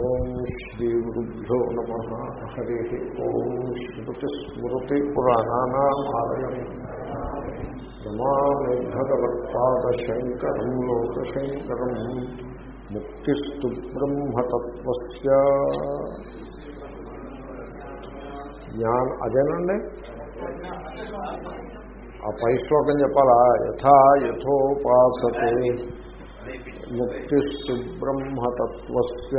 ఓం శ్రీ గురుభ్యో నమ హరి ఓం స్మృతిస్మృతిపురాణానామాలయం రమామి భగవత్పాదశంకరం లోకశంకరం ముక్తిస్తు బ్రహ్మతత్వస్య జ్ఞాన అదేనండి ఆ పై శ్లోకం చెప్పాలా యథా యథోపాసతే ముక్తిస్తు బ్రహ్మతత్వస్య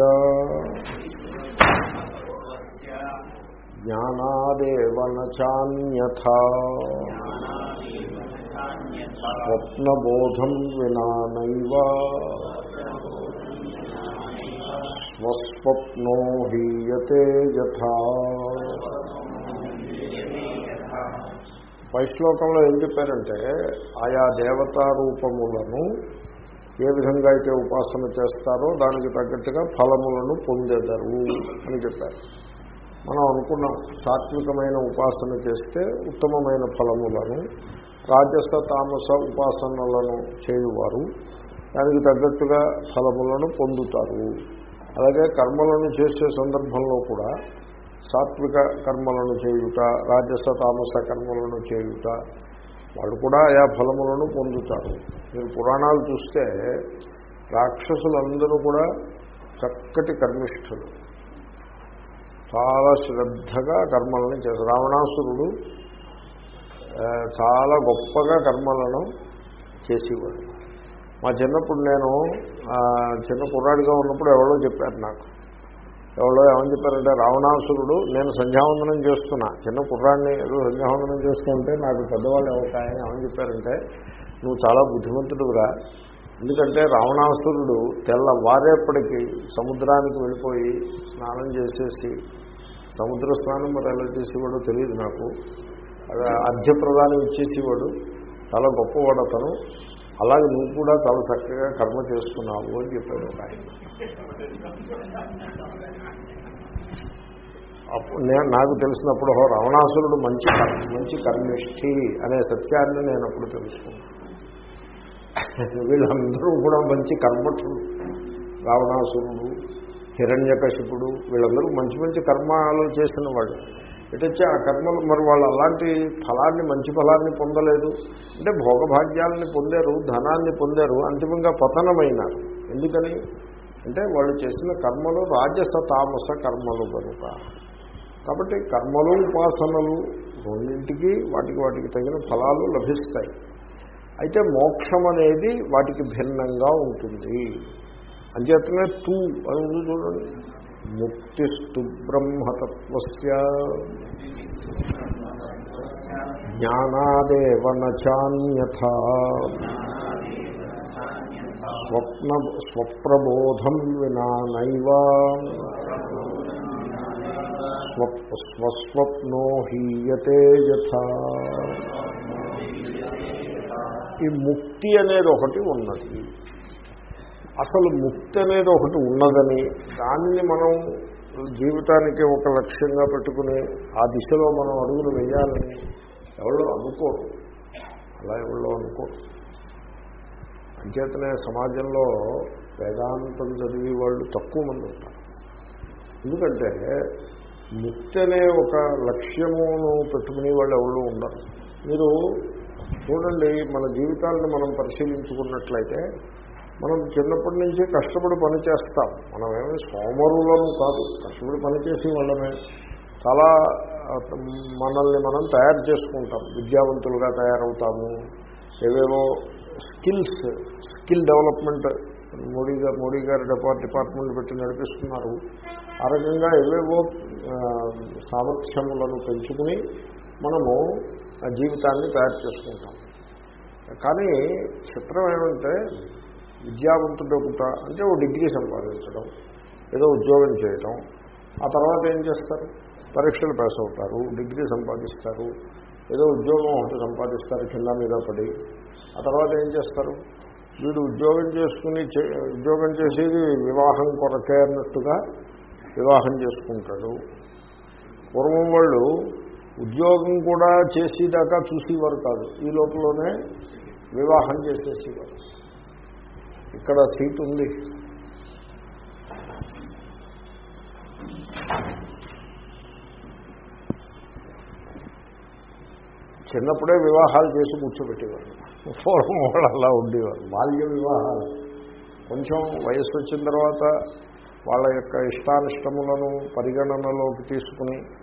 జ్ఞానాదేవ చాన్యథా స్వప్నబోధం వినా నైవ. స్వస్వప్నో హీయతే యథా. పై శ్లోకంలో ఏం చెప్పారంటే ఆయా దేవతారూపములను ఏ విధంగా అయితే ఉపాసన చేస్తారో దానికి తగ్గట్టుగా ఫలములను పొందెదరు అని చెప్పారు. మనం అనుకున్నాం సాత్వికమైన ఉపాసన చేస్తే ఉత్తమమైన ఫలములను రాజస తామస ఉపాసనలను చేయువారు దానికి తగ్గట్టుగా ఫలములను పొందుతారు. అలాగే కర్మలను చేసే సందర్భంలో కూడా సాత్విక కర్మలను చేయుట రాజస తామస కర్మలను చేయుట వాళ్ళు కూడా ఆయా ఫలములను పొందుతారు. మీరు పురాణాలు చూస్తే రాక్షసులందరూ కూడా చక్కటి కర్మిష్ఠులు. చాలా శ్రద్ధగా కర్మలను చేస్తారు. రావణాసురుడు చాలా గొప్పగా కర్మలను చేసేవాడు. మా చిన్నప్పుడు నేను చిన్న కుర్రాడిగా ఉన్నప్పుడు ఎవరో చెప్పారు నాకు. ఎవరో ఏమని చెప్పారంటే రావణాసురుడు నేను సంధ్యావందనం చేస్తున్నా. చిన్న కుర్రాడిని ఏదో సంధ్యావందనం చేస్తుంటే నాకు పెద్దవాళ్ళు ఎవరికాయని ఏమని చెప్పారంటే నువ్వు చాలా బుద్ధిమంతుడుగా ఎందుకంటే రావణాసురుడు తెల్లవారేపటికి సముద్రానికి వెళ్ళిపోయి స్నానం చేసేసి సముద్ర స్నానం మరి ఎలా చేసేవాడో తెలియదు నాకు. అర్ఘ్యప్రదానం ఇచ్చేసేవాడు చాలా గొప్పవాడు అతను. అలాగే నువ్వు కూడా చాలా చక్కగా కర్మ చేస్తున్నావు అని చెప్పాడు ఒక ఆయన. నేను నాకు తెలిసినప్పుడు రావణాసురుడు మంచి మంచి కర్మిష్ఠి అనే సత్యాన్ని నేను అప్పుడు తెలుసుకున్నాను. వీళ్ళందరూ కూడా మంచి కర్మఠులు. రావణాసురుడు హిరణ్యకశిపుడు వీళ్ళందరూ మంచి మంచి కర్మాలు చేసిన వాళ్ళు. ఎటొచ్చి ఆ కర్మలు? మరి వాళ్ళు అలాంటి ఫలాన్ని మంచి ఫలాన్ని పొందలేదు. అంటే భోగభాగ్యాలని పొందారు ధనాన్ని పొందారు అంతిమంగా పతనమైనారు. ఎందుకని? అంటే వాళ్ళు చేసిన కర్మలు రాజస తామస కర్మలు కనుక. కాబట్టి కర్మలు ఉపాసనలు రెండింటికి వాటికి వాటికి తగిన ఫలాలు లభిస్తాయి. అయితే మోక్షం అనేది వాటికి భిన్నంగా ఉంటుంది. అంచేతనే తూ అని చూడండి. ముక్తిస్తు బ్రహ్మతత్వస్య. జ్ఞానాదేవ చాన్యథ. స్వప్న స్వప్రబోధం వినా నైవ. స్వస్వప్నో హీయతే యథా. ఈ ముక్తి అనేది ఒకటి ఉన్నది. అసలు ముక్తి అనేది ఒకటి ఉన్నదని దానిని మనం జీవితానికి ఒక లక్ష్యంగా పెట్టుకుని ఆ దిశలో మనం అడుగులు వేయాలని ఎవరో అనుకోరు. అలా ఎవరో అనుకోరు. అంచేతనే సమాజంలో వేదాంతం చదివి వాళ్ళు తక్కువ మంది ఉంటారు. ఎందుకంటే ముక్తి అనే ఒక లక్ష్యమును పెట్టుకునే వాళ్ళు ఎవరు ఉండరు. మీరు చూడండి మన జీవితాలను మనం పరిశీలించుకున్నట్లయితే మనం చిన్నప్పటి నుంచి కష్టపడి పని చేస్తాం. ఏమైనా సోమరులను కాదు కష్టపడి పనిచేసి వాళ్ళమే. చాలా మనల్ని మనం తయారు చేసుకుంటాం విద్యావంతులుగా తయారవుతాము. ఏవేవో స్కిల్స్ స్కిల్ డెవలప్మెంట్ మోడీ గారు మోడీ గారు డిపార్ట్మెంట్ పెట్టి నడిపిస్తున్నారు. ఆ రకంగా ఏవేవో సామర్థ్యములను పెంచుకుని మనము జీవితాన్ని తయారు చేసుకుంటాం. కానీ చిత్రం ఏమంటే విద్యావంతుడు ఒకట అంటే ఓ డిగ్రీ సంపాదించడం ఏదో ఉద్యోగం చేయటం ఆ తర్వాత ఏం చేస్తారు? పరీక్షలు పాస్ అవుతారు డిగ్రీ సంపాదిస్తారు ఏదో ఉద్యోగం ఒకటి సంపాదిస్తారు కింద మీద పడి. ఆ తర్వాత ఏం చేస్తారు? వీడు ఉద్యోగం చేసుకుని ఉద్యోగం చేసేది వివాహం కొరకే అన్నట్టుగా వివాహం చేసుకుంటాడు. పూర్వం వాళ్ళు ఉద్యోగం కూడా చేసేదాకా చూసేవారు కాదు. ఈ లోపలనే వివాహం చేసేసేవారు. ఇక్కడ సీట్ ఉంది. చిన్నప్పుడే వివాహాలు చేసి కూర్చోబెట్టేవారు. పూర్వం వాళ్ళు అలా ఉండేవారు. బాల్య వివాహాలు. కొంచెం వయసు వచ్చిన తర్వాత వాళ్ళ యొక్క ఇష్టానిష్టములను పరిగణనలోకి తీసుకుని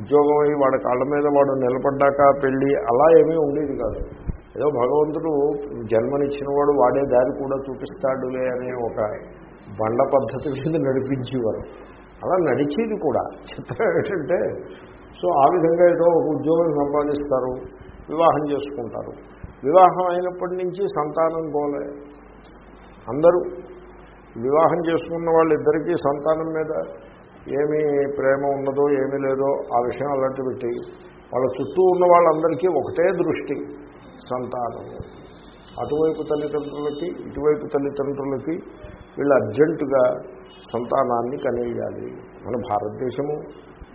ఉద్యోగం అయ్యి వాడి కాళ్ళ మీద వాడు నిలబడ్డాక పెళ్ళి అలా ఏమీ ఉండేది కాదు. ఏదో భగవంతుడు జన్మనిచ్చిన వాడు వాడే దారి కూడా చూపిస్తాడులే అనే ఒక బండ పద్ధతి మీద నడిపించేవారు. అలా నడిచేది కూడా. చిత్రం ఏంటంటే సో ఆ విధంగా ఏదో ఒక ఉద్యోగం సంపాదిస్తారు వివాహం చేసుకుంటారు. వివాహం అయినప్పటి నుంచి సంతానం గోలే అందరూ వివాహం చేసుకున్న వాళ్ళిద్దరికీ సంతానం మీద ఏమి ప్రేమ ఉన్నదో ఏమీ లేదో ఆ విషయం అలాంటి పెట్టి వాళ్ళ చుట్టూ ఉన్న వాళ్ళందరికీ ఒకటే దృష్టి సంతానము అటువైపు తల్లిదండ్రులకి ఇటువైపు తల్లిదండ్రులకి వీళ్ళు అర్జెంటుగా సంతానాన్ని కనేయాలి. మన భారతదేశము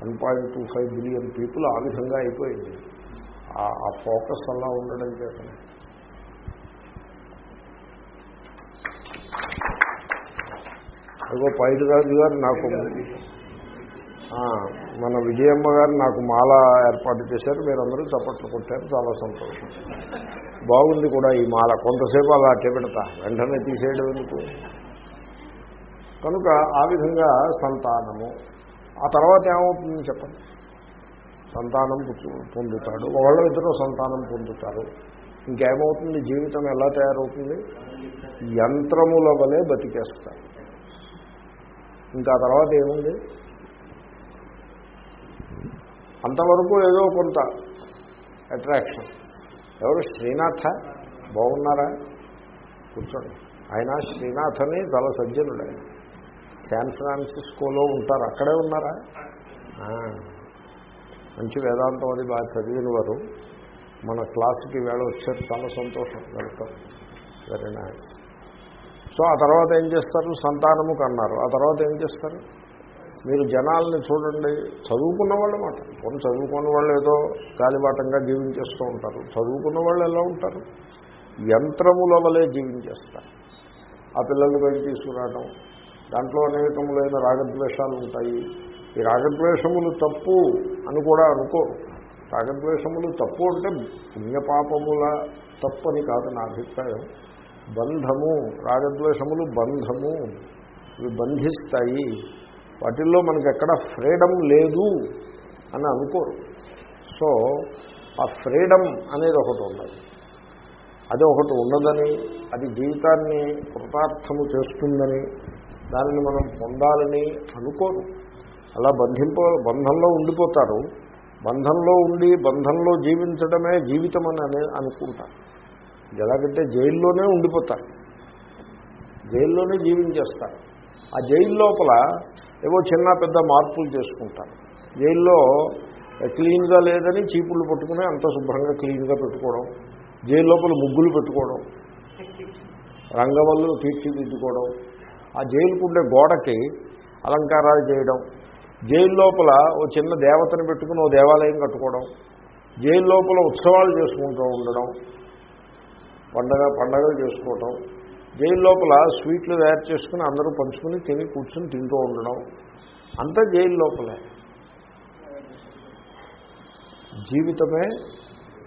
one point two five billion people ఆ విధంగా అయిపోయింది. ఆ ఫోకస్ అలా ఉండడం చేతనే అదిగో పైరురాజు గారు నాకు మన విజయమ్మ గారు నాకు మాల ఏర్పాటు చేశారు మీరందరూ చప్పట్లు కొట్టారు చాలా సంతోషం. బాగుంది కూడా ఈ మాల కొంతసేపు అలా పెడతా వెంటనే తీసేయడం ఎందుకు? కనుక ఆ విధంగా సంతానము. ఆ తర్వాత ఏమవుతుంది చెప్పండి. సంతానం పొందుతాడు. వాళ్ళు ఇద్దరు సంతానం పొందుతారు. ఇంకేమవుతుంది? జీవితం ఎలా తయారవుతుంది? యంత్రముల వలె బతికేస్తారు. ఇంకా తర్వాత ఏముంది? అంతవరకు ఏదో కొంత అట్రాక్షన్ ఎవరు శ్రీనాథ? బాగున్నారా? కూర్చోండి. ఆయన శ్రీనాథ్ అని చాలా సజ్జనుడు. ఆయన శాన్ ఫ్రాన్సిస్కోలో ఉంటారు. అక్కడే ఉన్నారా? మంచి వేదాంతం అది బాగా చదివిన వారు. మన క్లాస్కి వేళ వచ్చారు. చాలా సంతోషం. వెళ్తాం వెరీ నైస్ సో ఆ తర్వాత ఏం చేస్తారు? సంతానము కన్నారు. ఆ తర్వాత ఏం చేస్తారు? మీరు జనాల్ని చూడండి. చదువుకున్న వాళ్ళు మాట. కొన్ని చదువుకున్న వాళ్ళు ఏదో గాలిబాటంగా జీవించేస్తూ ఉంటారు. చదువుకున్న వాళ్ళు ఎలా ఉంటారు? యంత్రముల వలె జీవించేస్తారు. ఆ పిల్లల్ని బయట తీసుకురావడం దాంట్లో అనేకములైన రాగద్వేషాలు ఉంటాయి. ఈ రాగద్వేషములు తప్పు అని కూడా అనుకోరు. రాగద్వేషములు తప్పు అంటే పుణ్యపాపముల తప్పు అని కాదు నా అభిప్రాయం. బంధము రాగద్వేషములు బంధము. ఇవి బంధిస్తాయి. వాటిల్లో మనకి ఎక్కడ ఫ్రీడమ్ లేదు అని అనుకోరు. సో ఆ ఫ్రీడమ్ అనేది ఒకటి ఉన్నది అది ఒకటి ఉన్నదని అది జీవితాన్ని కృతార్థము చేస్తుందని దానిని మనం పొందాలని అనుకోరు. అలా బంధింప బంధంలో ఉండిపోతారు. బంధంలో ఉండి బంధంలో జీవించడమే జీవితం అని అనే అనుకుంటారు. ఎలాగంటే జైల్లోనే ఉండిపోతారు. జైల్లోనే జీవించేస్తారు. ఆ జైలు లోపల ఏవో చిన్న పెద్ద మార్పులు చేసుకుంటాను జైల్లో క్లీన్గా లేదని చీపుళ్ళు పట్టుకుని అంత శుభ్రంగా క్లీన్గా పెట్టుకోవడం జైలు లోపల ముగ్గులు పెట్టుకోవడం రంగవల్లు తీర్చిదిద్దుకోవడం ఆ జైలుకు ఉండే గోడకి అలంకారాలు చేయడం జైలు లోపల ఓ చిన్న దేవతను పెట్టుకుని ఓ దేవాలయం కట్టుకోవడం జైలు లోపల ఉత్సవాలు చేసుకుంటూ ఉండడం పండగ పండగలు చేసుకోవటం జైలు లోపల స్వీట్లు తయారు చేసుకుని అందరూ పంచుకుని తిని కూర్చుని తింటూ ఉండడం. అంతా జైలు లోపలే. జీవితమే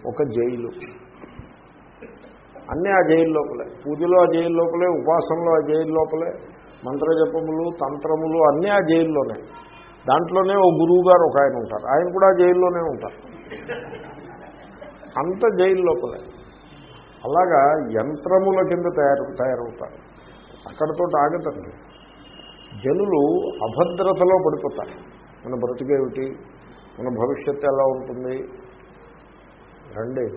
ఒక జైలు. అన్నీ ఆ జైలు లోపలే. పూజలో ఆ జైలు లోపలే ఉపాసనలో ఆ జైలు లోపలే మంత్రజపములు తంత్రములు అన్నీ ఆ జైల్లోనే. దాంట్లోనే ఓ గురువు గారు ఒక ఆయన ఉంటారు. ఆయన కూడా జైల్లోనే ఉంటారు. అంత జైలు లోపలే. అలాగా యంత్రముల కింద తయారు తయారవుతారు. అక్కడతో ఆగతండి జనులు అభద్రతలో పడిపోతారు. మన బ్రతికేమిటి మన భవిష్యత్తు ఎలా ఉంటుంది? రండి.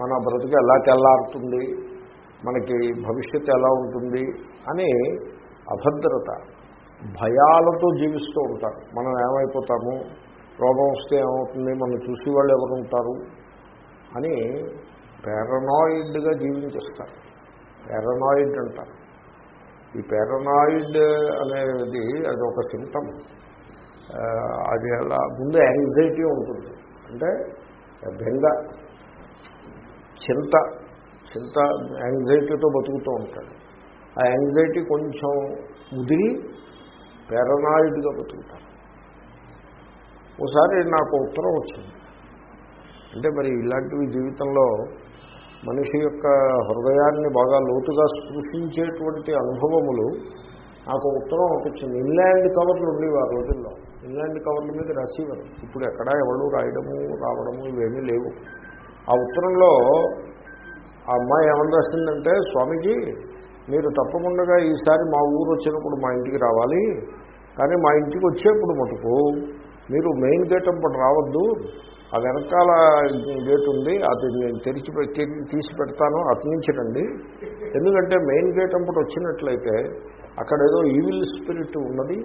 మన బ్రతుకు ఎలా తెల్లారుతుంది? మనకి భవిష్యత్తు ఎలా ఉంటుంది? అని అభద్రత భయాలతో జీవిస్తూ ఉంటారు. మనం ఏమైపోతాము? రోగం వస్తే ఏమవుతుంది? మనం చూసి వాళ్ళు ఎవరు ఉంటారు అని పారనాయిడ్గా జీవించేస్తారు. పారనాయిడ్ అంటారు. ఈ పారనాయిడ్ అనేది అది ఒక సిమ్టమ్ అది అలా ముందు యాంగ్జైటీ ఉంటుంది. అంటే బెంగ చింత చింత యాంగ్జైటీతో బతుకుతూ ఉంటాడు. ఆ యాంగ్జైటీ కొంచెం ముదిరి పారనాయిడ్గా బతుకుతారు ఒకసారి నాకు ఉత్తరం వచ్చింది. అంటే మరి ఇలాంటివి జీవితంలో మనిషి యొక్క హృదయాన్ని బాగా లోతుగా స్పృశించేటువంటి అనుభవములు నాకు ఉత్తరం అనిపించింది. ఇన్లాండ్ కవర్లు ఉండేవి ఆ రోజుల్లో. ఇన్లాండ్ కవర్ల మీద రాసేవారు. ఇప్పుడు ఎక్కడా ఎవరు రాయడము రావడము ఇవేమీ లేవు. ఆ ఉత్తరంలో ఆ అమ్మాయి ఏమని రాసిందంటే స్వామీజీ మీరు తప్పకుండా ఈసారి మా ఊరు వచ్చినప్పుడు మా ఇంటికి రావాలి. కానీ మా ఇంటికి వచ్చేప్పుడు మటుకు మీరు మెయిన్ గేట్ అప్పుడు రావద్దు ఆ వెనకాల గేట్ ఉంది అది నేను తెరిచి తీసి పెడతాను అర్పించకండి రండి. ఎందుకంటే మెయిన్ గేట్ అప్పుడు వచ్చినట్లయితే అక్కడ ఏదో ఈవిల్ స్పిరిట్ ఉన్నది.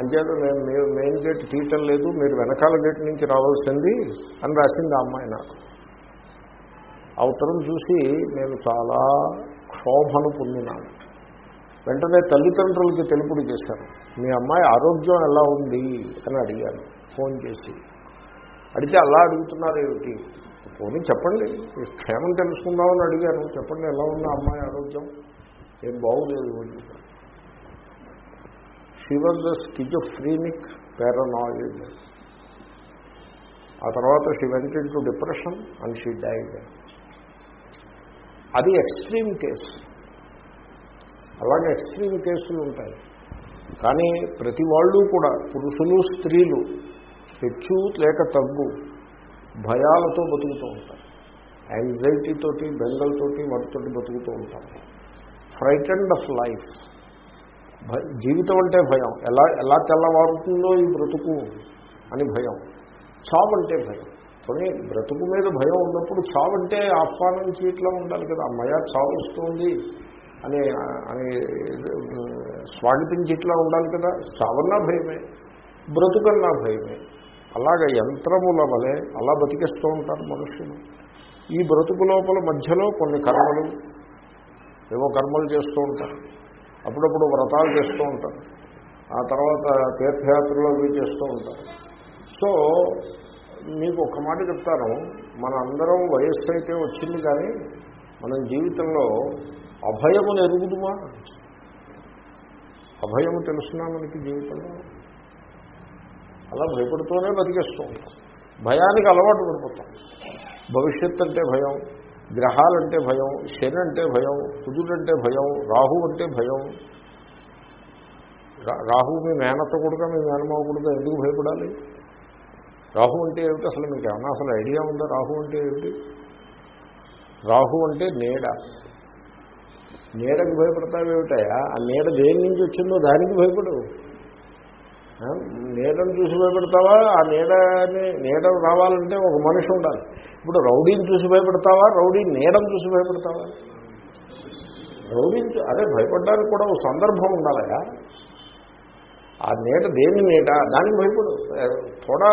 అంచేత నేను మీరు మెయిన్ గేట్ తీయటం లేదు మీరు వెనకాల గేట్ నుంచి రావాల్సింది అని రాసింది ఆ అమ్మాయి నాకు. ఆ ఉత్తరం చూసి నేను చాలా క్షోభను పొందినాను. వెంటనే తల్లిదండ్రులకి తెలుపుడు చేశాను. మీ అమ్మాయి ఆరోగ్యం ఎలా ఉంది అని అడిగాను. ఫోన్ చేసి. అడిగితే అలా అడుగుతున్నారు ఏమిటి? పోనీ చెప్పండి. క్షేమం తెలుసుకుందామని అడిగాను. చెప్పండి ఎలా ఉంది అమ్మాయి ఆరోగ్యం? ఏం బాగులేదు she was the schizophrenic paranoid ఆ తర్వాత she went to depression and she died అది ఎక్స్ట్రీమ్ కేసు అలాగే ఎక్స్ట్రీమ్ కేసులు ఉంటాయి. కానీ ప్రతి వాళ్ళు కూడా పురుషులు స్త్రీలు హెచ్చు లేక తగ్గు భయాలతో బతుకుతూ ఉంటారు. యాంగ్జైటీతోటి బెంగల్తోటి వాటితోటి బతుకుతూ ఉంటారు ఫ్రైటెండ్ ఆఫ్ లైఫ్ జీవితం అంటే భయం. ఎలా ఎలా తెల్లవారుతుందో ఈ బ్రతుకు అని భయం. చావు అంటే భయం. కానీ బ్రతుకు మీద భయం ఉన్నప్పుడు చావు అంటే ఆహ్వానం చేయట్లా ఉండాలి కదా. అమ్మయ్య చావు వస్తుంది. అని అని స్వాగతించేట్లా ఉండాలి కదా. చావన్నా భయమే బ్రతుకన్నా భయమే. అలాగ యంత్రముల వలె అలా బతికేస్తూ ఉంటారు మనుషులు. ఈ బ్రతుకు లోపల మధ్యలో కొన్ని కర్మలు ఏవో కర్మలు చేస్తూ ఉంటారు. అప్పుడప్పుడు వ్రతాలు చేస్తూ ఉంటారు. ఆ తర్వాత తీర్థయాత్రలు అవి చేస్తూ ఉంటారు. సో మీకు ఒక మాట చెప్తాను. మన అందరం వయస్సు అయితే వచ్చింది కానీ మనం జీవితంలో అభయమును ఎరుగుదుమా అభయము తెలుసునా మనకి జీవితంలో? అలా భయపడుతూనే బతికేస్తూ ఉంటాం. భయానికి అలవాటు పడిపోతాం. భవిష్యత్ అంటే భయం గ్రహాలంటే భయం శని అంటే భయం కుదురంటే భయం రాహు అంటే భయం రాహు మీ మేనత్త కొడుక మీ మేనమావ కొడుక ఎందుకు భయపడాలి? రాహు అంటే ఏమిటి? అసలు మీకు ఏమన్నా అసలు ఐడియా ఉందా? రాహు అంటే ఏమిటి? రాహు అంటే నీడ. నీడకు భయపడతావేమిటాయా ఆ నీడ దేని నుంచి వచ్చిందో దానికి భయపడు. నీడను చూసి భయపడతావా? ఆ నీడని నీడ రావాలంటే ఒక మనిషి ఉండాలి. ఇప్పుడు రౌడీని చూసి భయపడతావా? రౌడీ నీడను చూసి భయపడతావా? రౌడీని అదే భయపడడానికి కూడా ఒక సందర్భం ఉండాలయా ఆ నీడ దేని నీడ దానికి భయపడు. తోడా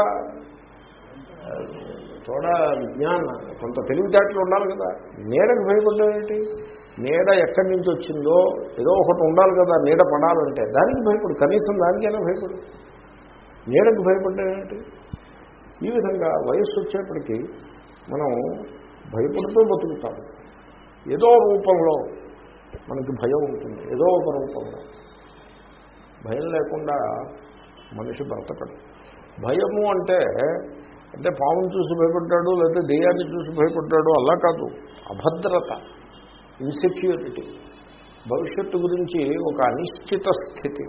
తోడా విజ్ఞాన కొంత తెలివితేటలు ఉండాలి కదా. నీడకు భయపడ్డావేంటి? నీడ ఎక్కడి నుంచి వచ్చిందో ఏదో ఒకటి ఉండాలి కదా నీడ పడాలంటే. దానికి భయపడు కనీసం దానికైనా భయపడు. నీడకు భయపడ్డావేంటి ఈ విధంగా వయస్సు వచ్చేప్పటికీ మనం భయపడుతూ బతుకుతాము ఏదో రూపంలో మనకి భయం ఉంటుంది ఏదో ఒక రూపంలో. భయం లేకుండా మనిషి బ్రతకడు. భయము అంటే అంటే పామును చూసి భయపడ్డాడు లేకపోతే దెయ్యాన్ని చూసి భయపడ్డాడు అలా కాదు. అభద్రత. ఇన్సెక్యూరిటీ. భవిష్యత్తు గురించి ఒక అనిశ్చిత స్థితి.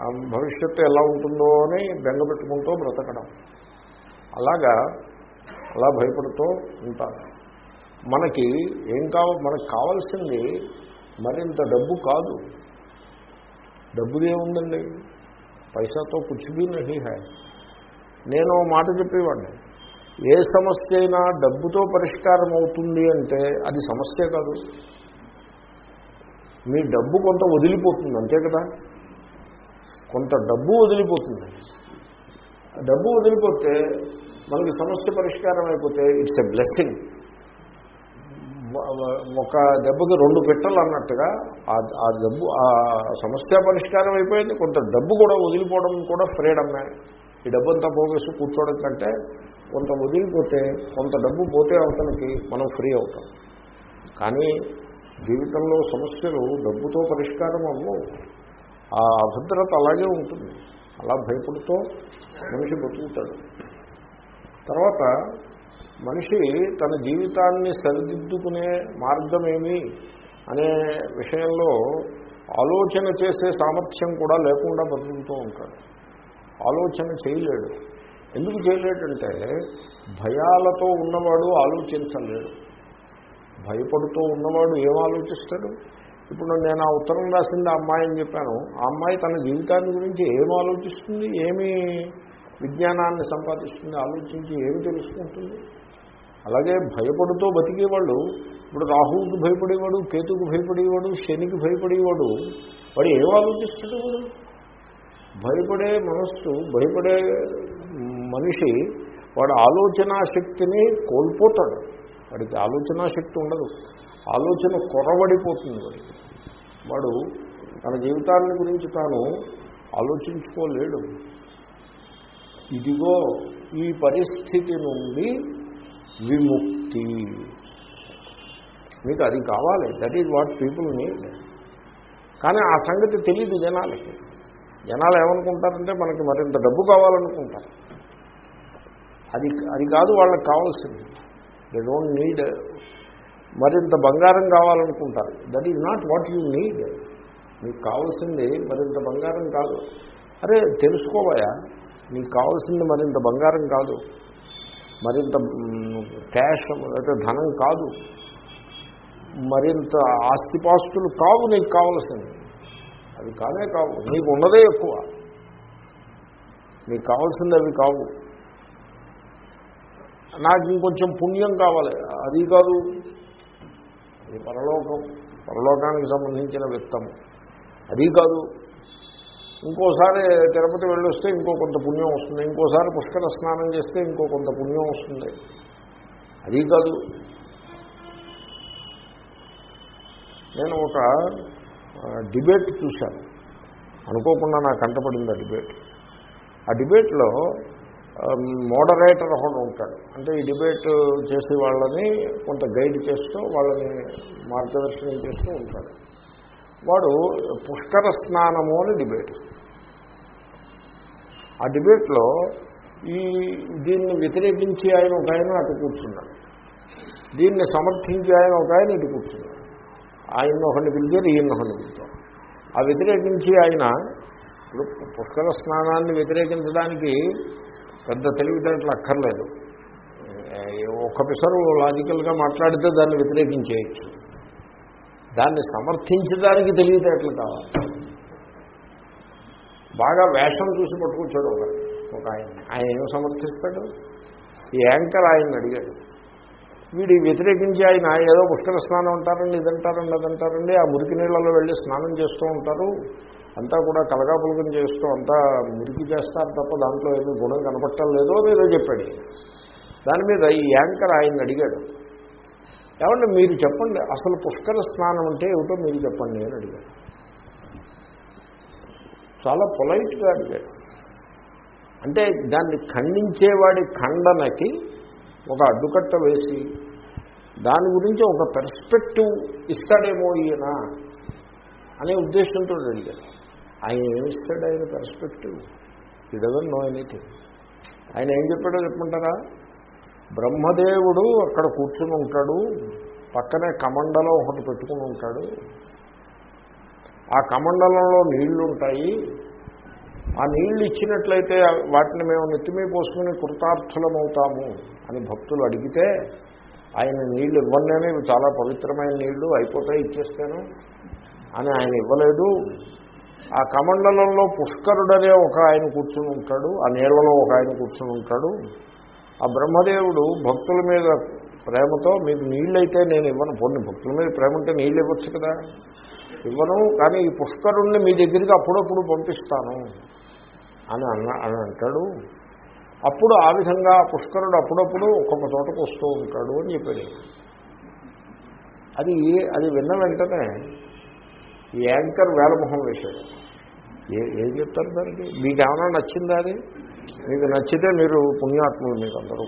ఆ భవిష్యత్తు ఎలా ఉంటుందో అని బెంగపెట్టుకుంటూ బ్రతకడం. అలాగా అలా భయపడుతూ ఉంటారు. మనకి ఏం కావ మనకు కావాల్సింది మరింత డబ్బు కాదు. డబ్బుదే ఉందండి పైసాతో కుచ్చుబీ నహి హై నేను ఓ మాట చెప్పేవాడిని. ఏ సమస్య అయినా డబ్బుతో పరిష్కారం అవుతుంది అంటే అది సమస్య కాదు. మీ డబ్బు కొంత వదిలిపోతుంది అంతే కదా? కొంత డబ్బు వదిలిపోతుంది. డబ్బు వదిలిపోతే మనకి సమస్య పరిష్కారం అయిపోతే ఇట్స్ ఎ బ్లెస్సింగ్ ఒక దెబ్బకి రెండు పెట్టలు అన్నట్టుగా ఆ- డబ్బు ఆ సమస్య పరిష్కారం అయిపోయింది కొంత డబ్బు కూడా వదిలిపోవడం కూడా ఫ్రీడమే ఈ డబ్బంతా పోగేసి కూర్చోవడం కంటే కొంత వదిలిపోతే కొంత డబ్బు పోతే అవతలకి మనం ఫ్రీ అవుతాం. కానీ జీవితంలో సమస్యలు డబ్బుతో పరిష్కారం అవ్వవు. ఆ అభద్రత అలాగే ఉంటుంది. అలా భయపడుతూ మనిషి బతుకుతాడు. తర్వాత మనిషి తన జీవితాన్ని సరిదిద్దుకునే మార్గమేమి అనే విషయంలో ఆలోచన చేసే సామర్థ్యం కూడా లేకుండా బతుకుతూ ఉంటాడు. ఆలోచన చేయలేడు. ఎందుకు చేయలేడంటే భయాలతో ఉన్నవాడు ఆలోచించలేడు. భయపడుతూ ఉన్నవాడు ఏం ఆలోచిస్తాడు? ఇప్పుడు నేను ఆ ఉత్తరం రాసింది ఆ అమ్మాయి అని చెప్పాను. ఆ అమ్మాయి తన జీవితాన్ని గురించి ఏం ఆలోచిస్తుంది? ఏమి విజ్ఞానాన్ని సంపాదిస్తుంది? ఆలోచించి ఏమి తెలుసుకుంటుంది? అలాగే భయపడుతూ బతికేవాళ్ళు ఇప్పుడు రాహువుకి భయపడేవాడు కేతుకు భయపడేవాడు శనికి భయపడేవాడు వాడు ఏం ఆలోచిస్తాడు వాడు? భయపడే మనస్సు భయపడే మనిషి వాడు ఆలోచనా శక్తిని కోల్పోతాడు. వాడికి ఆలోచనా శక్తి ఉండదు. ఆలోచన కొరవడిపోతుంది వాడికి. వాడు తన జీవితాన్ని గురించి తాను ఆలోచించుకోలేడు. ఇదిగో ఈ పరిస్థితి నుండి విముక్తి. మీకు అది కావాలి. That is what people need కానీ ఆ సంగతి తెలియదు జనాలకి. జనాలు ఏమనుకుంటారంటే మనకి మరింత డబ్బు కావాలనుకుంటారు. అది అది కాదు వాళ్ళకి కావాల్సింది. దే డోంట్ నీడ్ మరింత బంగారం కావాలనుకుంటారు. That is not what you need మీకు కావాల్సింది మరింత బంగారం కాదు. అరే తెలుసుకోవాయా నీకు కావాల్సింది మరింత బంగారం కాదు. మరింత క్యాష్ అంటే ధనం కాదు. మరింత ఆస్తిపాస్తులు కావు నీకు కావలసింది. అవి కానే కావు. నీకు ఉన్నదే ఎక్కువ. నీకు కావాల్సింది అవి కావు. నాకు ఇంకొంచెం పుణ్యం కావాలి. అది కాదు. అది పరలోకం. పరలోకానికి సంబంధించిన విత్తం అది కాదు. ఇంకోసారి తిరుపతి వెళ్ళొస్తే ఇంకో కొంత పుణ్యం వస్తుంది. ఇంకోసారి పుష్కర స్నానం చేస్తే ఇంకో కొంత పుణ్యం వస్తుంది. అది కాదు. నేను ఒక డిబేట్ చూశాను. అనుకోకుండా నాకు కంటపడింది ఆ డిబేట్. ఆ డిబేట్లో మోడరేటర్ ఒకడు ఉంటాడు. అంటే ఈ డిబేట్ చేసే వాళ్ళని కొంత గైడ్ చేస్తూ వాళ్ళని మార్గదర్శనం చేస్తూ ఉంటాడు. వాడు పుష్కర స్నానము అని డిబేట్. ఆ డిబేట్లో ఈ దీన్ని వ్యతిరేకించి ఆయన ఒక ఆయన అటు కూర్చున్నాడు. దీన్ని సమర్థించి ఆయన ఒక ఆయన ఇటు కూర్చున్నాడు. ఆయన ఒకరిని పిలిచారు ఈయన ఒకరిని పిలిచారు. ఆ వ్యతిరేకించి ఆయన ఇప్పుడు పుష్కర స్నానాన్ని వ్యతిరేకించడానికి పెద్ద తెలివితేటలు అక్కర్లేదు. ఒక్క పిసరు లాజికల్గా మాట్లాడితే దాన్ని వ్యతిరేకించేయచ్చు. దాన్ని సమర్థించడానికి తెలివితేటలు కావాలి. బాగా వేషం చూసి పట్టుకొచ్చాడు ఒక ఒక ఆయన. ఆయన ఏం సమర్థిస్తాడు? ఈ యాంకర్ ఆయన్ని అడిగాడు. వీడి వ్యతిరేకించి ఆయన ఏదో పుష్కర స్నానం అంటారండి ఇదంటారండి అదంటారండి ఆ మురికి నీళ్ళలో వెళ్ళి స్నానం చేస్తూ ఉంటారు. అంతా కూడా కలగాపులకం చేస్తూ అంతా మురికి చేస్తారు తప్ప దాంట్లో ఏమీ గుణం కనపట్టడం లేదో ఏదో చెప్పాడు. దాని మీద ఈ యాంకర్ ఆయన్ని అడిగాడు. ఏమంటే మీరు చెప్పండి అసలు పుష్కర స్నానం అంటే ఏమిటో మీరు చెప్పండి అని అడిగాడు. చాలా పొలైట్గా అడిగాడు. అంటే దాన్ని ఖండించేవాడి ఖండనకి ఒక అడ్డుకట్ట వేసి దాని గురించి ఒక పెర్స్పెక్టివ్ ఇస్తాడేమో ఈయన అనే ఉద్దేశంతో అడిగాడు. ఆయన ఏమిస్తాడు ఆయన పెర్స్పెక్టివ్ ఈ డజన్ నో ఎనీథింగ్ ఆయన ఏం చెప్పాడో చెప్పుకుంటారా? బ్రహ్మదేవుడు అక్కడ కూర్చుని ఉంటాడు. పక్కనే కమండలం ఒకటి పెట్టుకుని ఉంటాడు. ఆ కమండలంలో నీళ్ళు ఉంటాయి. ఆ నీళ్ళు ఇచ్చినట్లయితే వాటిని మేము నెత్తిమీ పోసుకుని కృతార్థులమవుతాము అని భక్తులు అడిగితే ఆయన నీళ్ళు ఇవ్వండి చాలా పవిత్రమైన నీళ్ళు అయిపోతాయి ఇచ్చేస్తాను అని ఆయన ఇవ్వలేదు. ఆ కమండలంలో పుష్కరుడనే ఒక ఆయన కూర్చుని ఉంటాడు ఆ నీళ్ళలో ఒక ఆయన కూర్చుని ఉంటాడు. ఆ బ్రహ్మదేవుడు భక్తుల మీద ప్రేమతో మీకు నీళ్ళైతే నేను ఇవ్వను. పొన్ని భక్తుల మీద ప్రేమ ఉంటే నీళ్ళు ఇవ్వచ్చు కదా? ఇవ్వను కానీ ఈ పుష్కరుణ్ణి మీ దగ్గరికి అప్పుడప్పుడు పంపిస్తాను అని అన్న అని అంటాడు. అప్పుడు ఆ విధంగా పుష్కరుడు అప్పుడప్పుడు ఒక్కొక్క చోటకు వస్తూ ఉంటాడు అని చెప్పాడు. అది అది విన్న వెంటనే ఈ యాంకర్ వేలమొహం వేశాడు. ఏ ఏం చెప్తారు దానికి? మీకు ఏమైనా నచ్చిందా అది? మీకు నచ్చితే మీరు పుణ్యాత్ములు మీకు అందరూ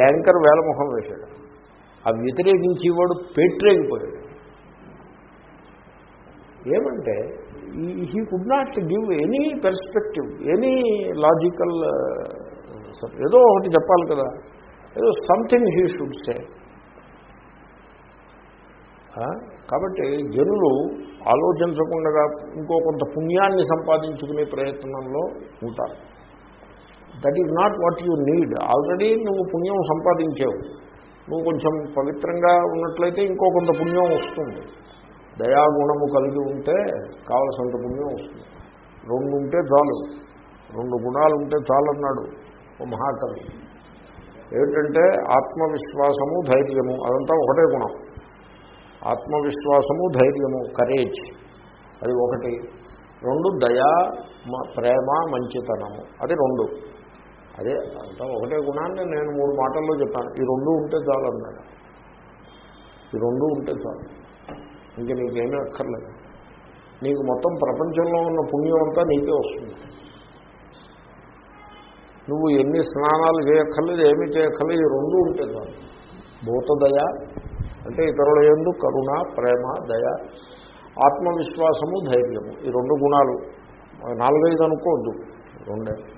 యాంకర్ వేలమొహం వేశాడు. ఆ వ్యతిరేకించేవాడు పెట్టరేగిపోయాడు ఏమంటే he could not give any perspective any logical ఏదో ఒకటి చెప్పాలి కదా. ఏదో సంథింగ్ హీ షుడ్ సే. కాబట్టి జనులు ఆలోచించకుండా ఇంకో కొంత పుణ్యాన్ని సంపాదించుకునే ప్రయత్నంలో ఉంటారు. That is not what you need already నువ్వు పుణ్యం సంపాదించావు. నువ్వు కొంచెం పవిత్రంగా ఉన్నట్లయితే ఇంకో కొంత పుణ్యం వస్తుంది. దయాగుణము కలిగి ఉంటే కావలసినంత పుణ్యం వస్తుంది. రెండు ఉంటే చాలు. రెండు గుణాలు ఉంటే చాలన్నాడు ఓ మహాకవి. ఏమిటంటే ఆత్మవిశ్వాసము ధైర్యము అదంతా ఒకటే గుణం. ఆత్మవిశ్వాసము ధైర్యము కరేజ్ అది ఒకటి. రెండు దయా ప్రేమ మంచితనము. అది రెండు. అదే అంతా ఒకటే గుణాన్ని నేను మూడు మాటల్లో చెప్పాను. ఈ రెండు ఉంటే చాలు అన్నాడు. ఈ రెండు ఉంటే చాలు. ఇంక నీకేమీ అక్కర్లేదు. నీకు మొత్తం ప్రపంచంలో ఉన్న పుణ్యం అంతా నీకే వస్తుంది. నువ్వు ఎన్ని స్నానాలు చేయక్కర్లేదు ఏమీ చేయక్కర్లేదు ఈ రెండు ఉంటే చాలు. భూతదయ అంటే ఇతరుల ఎందు కరుణ ప్రేమ దయ ఆత్మవిశ్వాసము ధైర్యము. ఈ రెండు గుణాలు. నాలుగైదు అనుకోవద్దు. రెండే.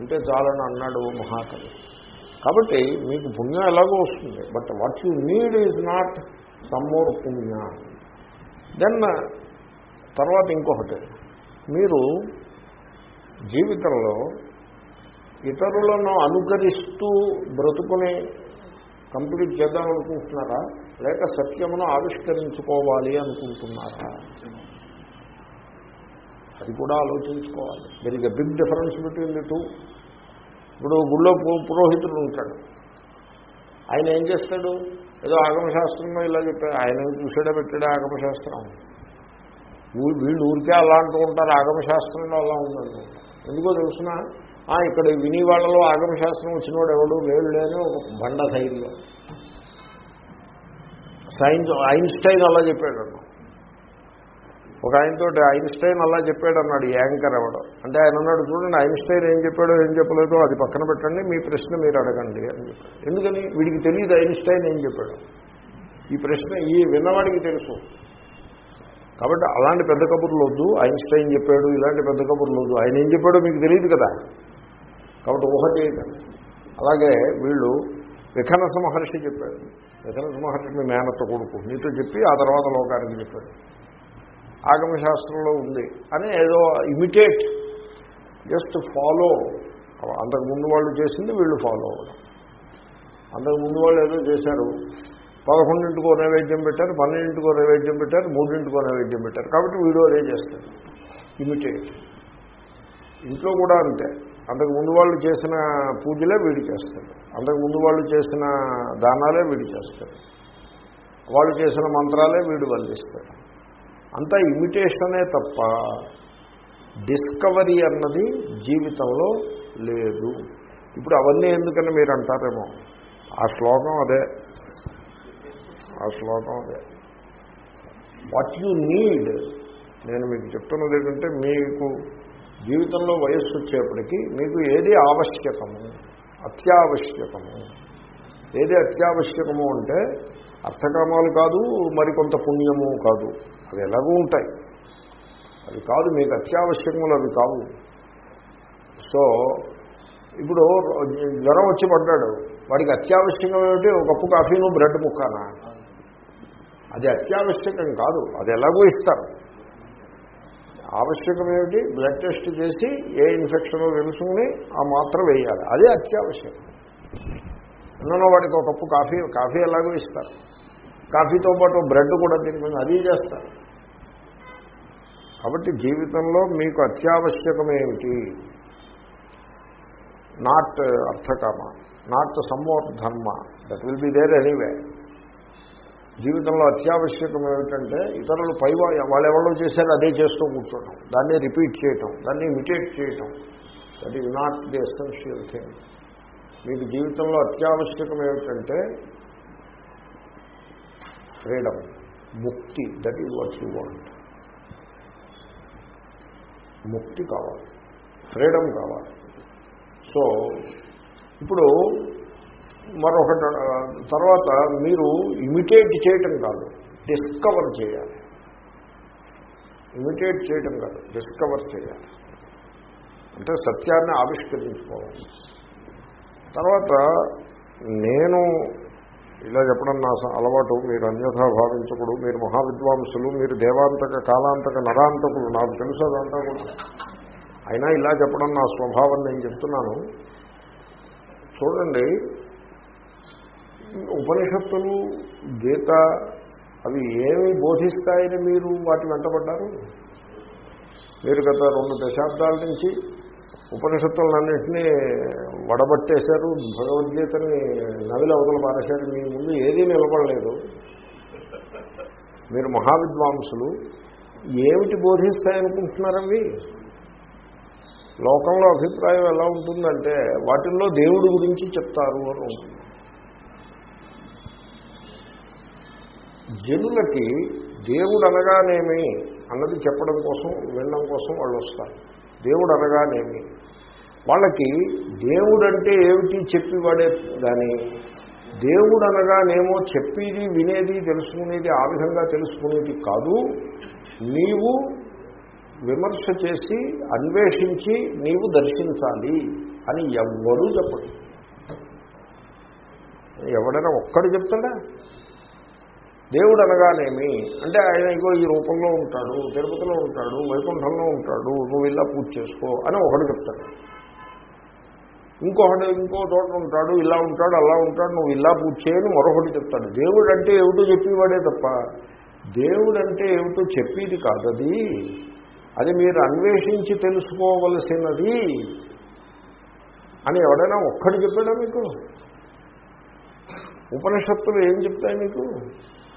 అంటే చాలని అన్నాడు మహాకవి. కాబట్టి మీకు పుణ్యం ఎలాగో వస్తుంది. But what you need is not some more పుణ్య. దెన్ తర్వాత ఇంకొకటి. మీరు జీవితంలో ఇతరులను అనుకరిస్తూ బ్రతుకుని కంప్లీట్ చేద్దామనుకుంటున్నారా? లేక సత్యమును ఆవిష్కరించుకోవాలి అనుకుంటున్నారా? అది కూడా ఆలోచించుకోవాలి. There is big difference between the two ఇప్పుడు గుళ్ళో పు- పురోహితుడు ఉంటాడు. ఆయన ఏం చేస్తాడు? ఏదో ఆగమశాస్త్రంలో ఇలా చెప్పాడు. ఆయన చూసాడే పెట్టాడే ఆగమశాస్త్రం. వీళ్ళు ఊరికే అలా అంటూ ఉంటారు. ఆగమశాస్త్రంలో అలా ఉందండి ఎందుకో తెలుసిన? ఇక్కడ విని వాళ్ళలో ఆగమశాస్త్రం వచ్చినవాడు ఎవడు? వేళ్ళు లేని ఒక బండ ధైర్యం. సైన్స్ ఐన్స్టైన్ అలా చెప్పాడు ఒక ఆయనతో ఐన్స్టైన్ అలా చెప్పాడు అన్నాడు ఈ యాంకర్ ఎవడో. అంటే ఆయన అన్నాడు చూడండి ఐన్స్టైన్ ఏం చెప్పాడో ఏం చెప్పలేదో అది పక్కన పెట్టండి మీ ప్రశ్న మీరు అడగండి అని చెప్పాడు. ఎందుకని? వీడికి తెలియదు ఐన్స్టైన్ ఏం చెప్పాడు. ఈ ప్రశ్న ఈ విన్నవాడికి తెలుసు. కాబట్టి అలాంటి పెద్ద కబుర్లు వద్దు ఐన్స్టైన్ చెప్పాడు ఇలాంటి పెద్ద కబుర్లు వద్దు. ఆయన ఏం చెప్పాడో మీకు తెలియదు కదా. కాబట్టి ఊహ చేయకండి. అలాగే వీళ్ళు విఖనస మహర్షి చెప్పాడు. విఖనస మహర్షి మీ మేనత్త కొడుకు. నీతో చెప్పి ఆ తర్వాత లోకానికి చెప్పాడు. ఆగమశాస్త్రంలో ఉంది అని ఏదో ఇమిటేట్ జస్ట్ ఫాలో. అంతకుముందు వాళ్ళు చేసింది వీళ్ళు ఫాలో అవ్వడం. అంతకుముందు వాళ్ళు ఏదో చేశారు. పదకొండింటికో నైవేద్యం పెట్టారు పన్నెండింటికో నైవేద్యం పెట్టారు మూడింటికో నైవేద్యం పెట్టారు. కాబట్టి వీడు అదే చేస్తారు ఇమిటేట్. ఇంట్లో కూడా అంతే. అంతకు ముందు వాళ్ళు చేసిన పూజలే వీడు చేస్తాడు. అంతకు ముందు వాళ్ళు చేసిన దానాలే వీడు చేస్తాడు. వాళ్ళు చేసిన మంత్రాలే వీడు వల్లిస్తాడు. అంతా ఇమిటేషనే తప్ప డిస్కవరీ అన్నది జీవితంలో లేదు. ఇప్పుడు అవన్నీ ఎందుకని మీరు అంటారేమో ఆ శ్లోకం అదే. ఆ శ్లోకం అదే. వాట్ యు నీడ్ నేను మీకు చెప్తున్నది ఏంటంటే మీకు జీవితంలో వయస్సు వచ్చేప్పటికీ మీకు ఏది ఆవశ్యకము? అత్యావశ్యకము. ఏది అత్యావశ్యకము అంటే అర్థకామాలు కాదు మరికొంత పుణ్యము కాదు. అవి ఎలాగూ ఉంటాయి. అవి కాదు మీకు అత్యావశ్యకములు అవి కావు. సో ఇప్పుడు జ్వరం వచ్చి పడ్డాడు. వాడికి అత్యావశ్యకం ఏమిటి? ఒక కప్పు కాఫీను బ్రెడ్ ముక్కనా? అది అత్యావశ్యకం కాదు. అది ఎలాగో ఇస్తారు. ఆవశ్యకం ఏమిటి? బ్లడ్ టెస్ట్ చేసి ఏ ఇన్ఫెక్షన్ తెలుసుకుని ఆ మాత్ర వేయాలి. అదే అత్యావశ్యకం ఎన్నో వాడికి ఒక కప్పు కాఫీ కాఫీ ఎలాగో ఇస్తారు. కాఫీతో పాటు బ్రెడ్ కూడా తిని అది చేస్తారు. కాబట్టి జీవితంలో మీకు అత్యావశ్యకమేమిటి నాట్ అర్థకామ నాట్ సమ్మోర్ ధర్మ that will be there anyway జీవితంలో అత్యావశ్యకం ఏమిటంటే ఇతరులు పై వాళ్ళు ఎవరో చేశారో అదే చేస్తూ కూర్చోవడం దాన్ని రిపీట్ చేయటం దాన్ని ఇమిటేట్ చేయటం. That is not the essential thing మీకు జీవితంలో అత్యావశ్యకం ఏమిటంటే ఫ్రీడమ్ ముక్తి. That is what you want ముక్తి కావాలి. ఫ్రీడమ్ కావాలి. సో ఇప్పుడు మరొకటి తర్వాత మీరు ఇమిటేట్ చేయటం కాదు డిస్కవర్ చేయాలి. ఇమిటేట్ చేయటం కాదు డిస్కవర్ చేయాలి. అంటే సత్యాన్ని ఆవిష్కరించుకోవాలి. తర్వాత నేను ఇలా చెప్పడం నా అలవాటు మీరు అన్యథా భావించకూడదు మీరు మహావిద్వాంసులు మీరు దేవాంతక కాలాంతక నరాంతకులు నాకు తెలుసు అదంతా కూడా. అయినా ఇలా చెప్పడం నా స్వభావం నేను చెప్తున్నాను. చూడండి ఉపనిషత్తులు గీత అవి ఏమి బోధిస్తాయని మీరు వాటి వెంటబడ్డారు మీరు గత రెండు దశాబ్దాల నుంచి ఉపనిషత్తులన్నింటినీ వడబట్టేశారు. భగవద్గీతని నవిల అవతల పారేశారు. మీ ముందు ఏదీ నిలబడలేదు. మీరు మహావిద్వాంసులు. ఏమిటి బోధిస్తాయనుకుంటున్నారవి లోకంలో అభిప్రాయం ఎలా ఉంటుందంటే వాటిల్లో దేవుడి గురించి చెప్తారు అని ఉంటుంది. జనులకి దేవుడు అనగానేమి అన్నది చెప్పడం కోసం వినడం కోసం వాళ్ళు వస్తారు. దేవుడు అనగానేమి వాళ్ళకి దేవుడు అంటే ఏమిటి చెప్పివాడే కానీ దేవుడు అనగానేమో చెప్పేది వినేది తెలుసుకునేది ఆ విధంగా తెలుసుకునేది కాదు. నీవు విమర్శ చేసి అన్వేషించి నీవు దర్శించాలి అని ఎవ్వరూ చెప్పడు ఎవడైనా ఒక్కడు చెప్తాడా? దేవుడు అనగానేమి అంటే ఆయన ఇగో ఈ రూపంలో ఉంటాడు తిరుపతిలో ఉంటాడు వైకుంఠంలో ఉంటాడు నువ్వు ఇలా పూజ చేసుకో అని ఒకడు చెప్తాడు. ఇంకొకటి ఇంకో చోట ఉంటాడు ఇలా ఉంటాడు అలా ఉంటాడు నువ్వు ఇలా పూజ చేయని మరొకటి చెప్తాడు. దేవుడు అంటే ఏమిటో చెప్పేవాడే తప్ప దేవుడు అంటే ఏమిటో చెప్పేది కాదది. అది మీరు అన్వేషించి తెలుసుకోవలసినది అని ఎవడైనా ఒక్కడు చెప్పాడా మీకు? ఉపనిషత్తులు ఏం చెప్తాయి మీకు?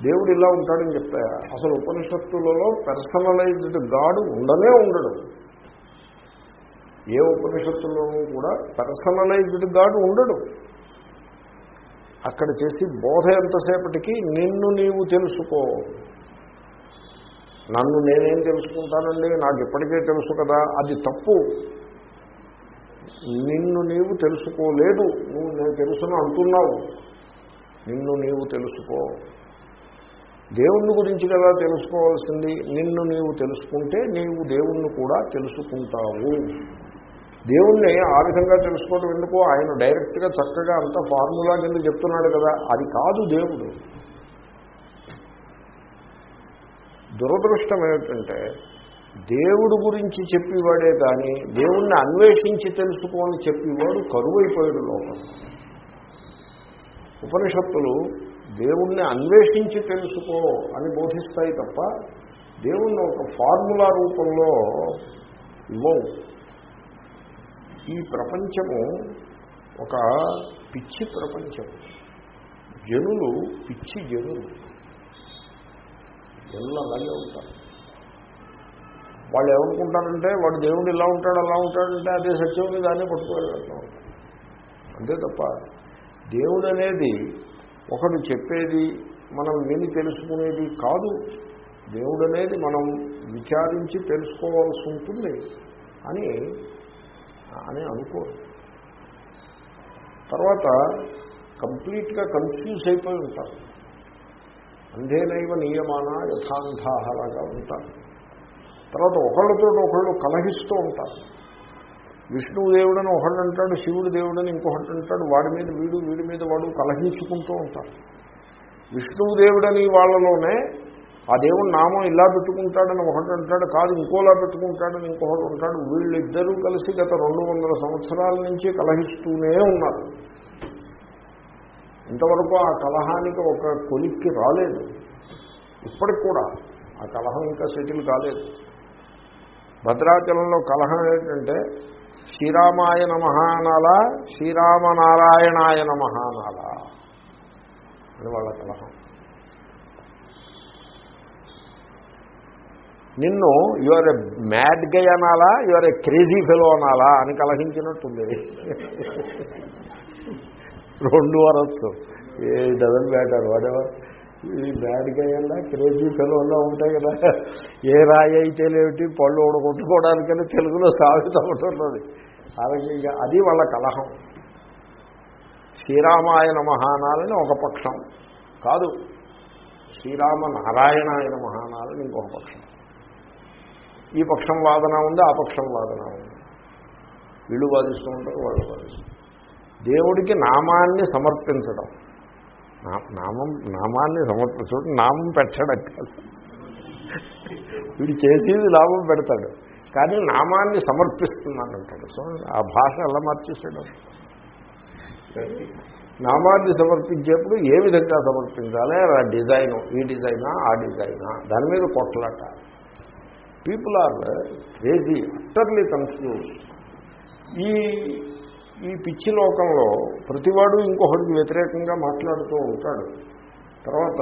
దేవుడు ఇలా ఉంటాడని చెప్తా అసలు ఉపనిషత్తులలో పర్సనలైజ్డ్ గాడు ఉండనే ఉండడు. ఏ ఉపనిషత్తుల్లోనూ కూడా పర్సనలైజ్డ్ గాడు ఉండడు. అక్కడ చేసి బోధ ఎంతసేపటికి నిన్ను నీవు తెలుసుకో. నన్ను నేనేం తెలుసుకుంటానండి? నాకు ఇప్పటికే తెలుసు కదా. అది తప్పు. నిన్ను నీవు తెలుసుకోలేదు. నువ్వు నేను తెలుసును అంటున్నావు. నిన్ను నీవు తెలుసుకో. దేవుణ్ణి గురించి కదా తెలుసుకోవాల్సింది? నిన్ను నీవు తెలుసుకుంటే నీవు దేవుణ్ణి కూడా తెలుసుకుంటావు. దేవుణ్ణి ఆ విధంగా తెలుసుకోవడం ఎందుకు? ఆయన డైరెక్ట్గా చక్కగా అంత ఫార్ములా కింద చెప్తున్నాడు కదా. అది కాదు దేవుడు. దురదృష్టం ఏమిటంటే దేవుడు గురించి చెప్పేవాడే కానీ దేవుణ్ణి అన్వేషించి తెలుసుకోమని చెప్పేవాడు కరువైపోయాడు లోపల. ఉపనిషత్తులు దేవుణ్ణి అన్వేషించి తెలుసుకో అని బోధిస్తాయి తప్ప దేవుణ్ణి ఒక ఫార్ములా రూపంలో ఇవ్వవు. ఈ ప్రపంచము ఒక పిచ్చి ప్రపంచం. జనులు పిచ్చి జనులు. జనులు అలాగే ఉంటారు. వాళ్ళు ఏమనుకుంటారంటే వాడు దేవుడు ఇలా ఉంటాడు అలా ఉంటాడంటే అదే సత్యం దాన్ని పట్టుకోగలుగుతాం. అంతే తప్ప దేవుడు అనేది ఒకడు చెప్పేది మనం విని తెలుసుకునేది కాదు. దేవుడు అనేది మనం విచారించి తెలుసుకోవాల్సి ఉంటుంది అని అని అనుకో తర్వాత కంప్లీట్గా కన్ఫ్యూజ్ అయిపోయి ఉంటారు. అంధేనైవ నియమాన యథాంధాహలాగా ఉంటారు. తర్వాత ఒకళ్ళతో ఒకళ్ళు కలహిస్తూ ఉంటారు. విష్ణువు దేవుడని ఒకళ్ళు అంటాడు శివుడు దేవుడని ఇంకొకటి అంటాడు వాడి మీద వీడు వీడి మీద వాడు కలహించుకుంటూ ఉంటారు. విష్ణువు దేవుడని వాళ్ళలోనే ఆ దేవుడు నామం ఇలా పెట్టుకుంటాడని ఒకటి అంటాడు కాదు ఇంకోలా పెట్టుకుంటాడని ఇంకొకటి ఉంటాడు. వీళ్ళిద్దరూ కలిసి గత రెండు వందల సంవత్సరాల నుంచి కలహిస్తూనే ఉన్నారు. ఇంతవరకు ఆ కలహానికి ఒక కొలిక్కి రాలేదు. ఇప్పటికి కూడా ఆ కలహం ఇంకా సెటిల్ కాలేదు. భద్రాచలంలో కలహం ఏంటంటే శ్రీరామాయ నమహానాల శ్రీరామనారాయణాయ నమహానాల అని వాళ్ళ కలహం నిన్ను యువర్ ఎ మ్యాడ్ గై అనాలా యువర్ ఎ క్రేజీ ఫెలో అనాలా అని కలహించినట్టుంది. రెండు వరచ్చు ఏ డజన్ మ్యాటర్ వాడెవర్ ఈ బ్యాడ్ గై అన్నా క్రేజీ ఫెలో అన్నా ఉంటాయి కదా. ఏ రాయి అయితే లేమిటి పళ్ళు కొట్టుకోవడానికైనా తెలుగులో సాగుతూ ఉంటున్నది ఆరోగ్యంగా అది వాళ్ళ కలహం. శ్రీరామాయణ మహానాలని ఒక పక్షం. కాదు శ్రీరామ నారాయణాయన మహానాలని ఇంకొక పక్షం. ఈ పక్షం వాదన ఉంది ఆ పక్షం వాదన ఉంది. వీళ్ళు వాదిస్తూ ఉంటారు వాళ్ళు వాదిస్తూ దేవుడికి నామాన్ని సమర్పించడం. నా- నామం నామాన్ని సమర్పించడం నామం పెట్టడం కాదు. వీడు చేసేది లాభం పెడతాడు. కానీ నామాన్ని సమర్పిస్తున్నాను అంటాడు సో ఆ భాష ఎలా మార్చేసాడు నామాన్ని సమర్పించేప్పుడు ఏ విధంగా సమర్పించాలి? ఆ డిజైను ఈ డిజైనా ఆ డిజైనా? దాని మీద కొట్లాట. People are crazy utterly confuse ఈ ఈ పిచ్చి లోకంలో ప్రతివాడు ఇంకొకరికి వ్యతిరేకంగా మాట్లాడుతూ ఉంటాడు. తర్వాత